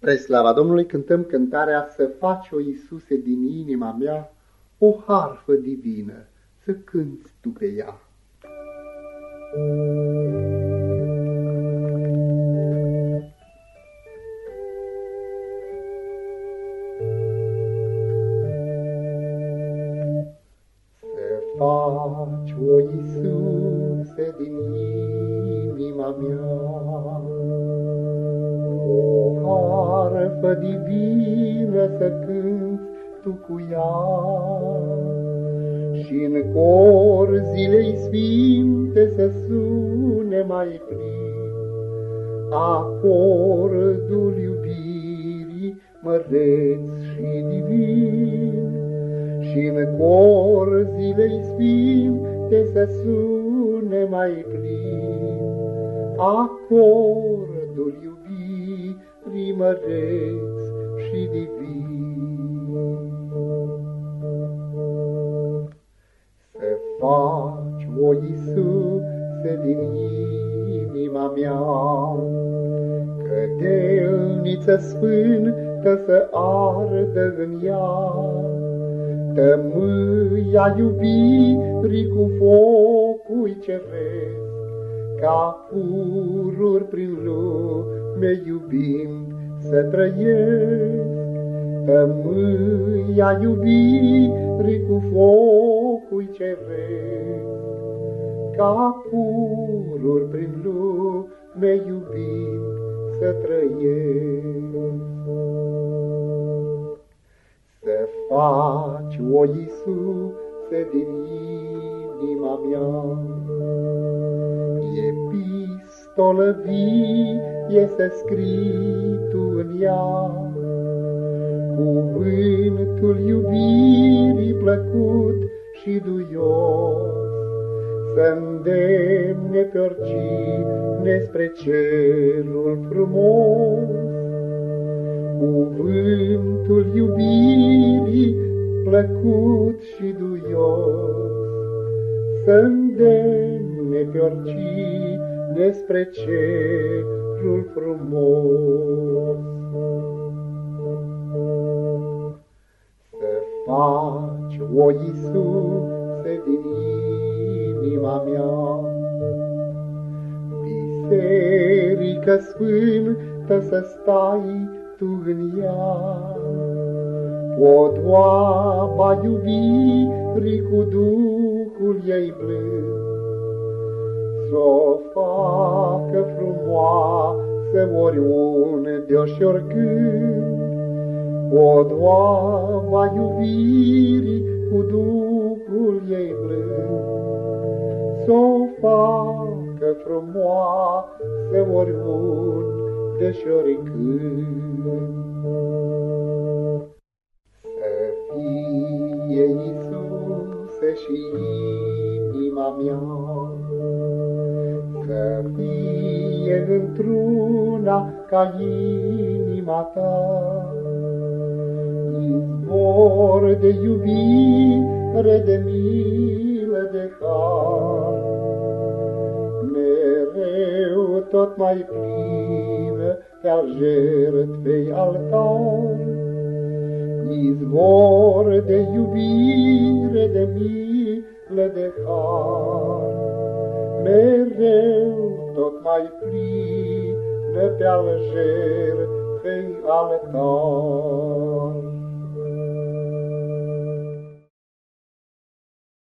Spre slava Domnului cântăm cântarea Să faci, o Iisuse, din inima mea o harfă divină, să cânți tu pe ea. Să faci, o Iisuse, din inima mea harfă divină să cânți tu cu ea. și în cor zilei sfinte să sune mai plin acordul iubirii măreț și divin. și în cor zilei sfinte să sune mai plin acordul iubirii primăreț și divin. Să faci, o Iisuse, din inima mea, Cădelniță sfântă să ardă în ea, Tămâia iubirii cu focul ceresc, Ca pururi prin lume, lume iubind să trăiesc, Tămâia iubirii cu focul ceresc, Ca pururi prin lume iubind să trăiesc. Să faci, o Iisuse, din inima mea, epistolă vie, e să scrii tu în ea cuvântul iubirii plăcut și duios, să îndemne pe oricine spre cerul frumos. Cuvântul iubirii plăcut și duios, să îndemne pe oricine spre cerul cerul frumos. Să faci, o Iisuse, din inima mea, Biserică sfântă să stai tu în ea, Podoaba iubirii cu Duhul ei blând, S-o facă frumoasă oriunde și oricând, O doava iubirii cu Duhul ei blând. S-o facă frumoasă oriunde și oricând. Să fie Iisuse și inima mea, să fie într-una ca inima ta. Izvor de iubire, de milă, de har, mereu tot mai plină pe-al jertfei altar. Izvor de iubire, de milă, de har, mereu tot mai plină pe al jertfei altar.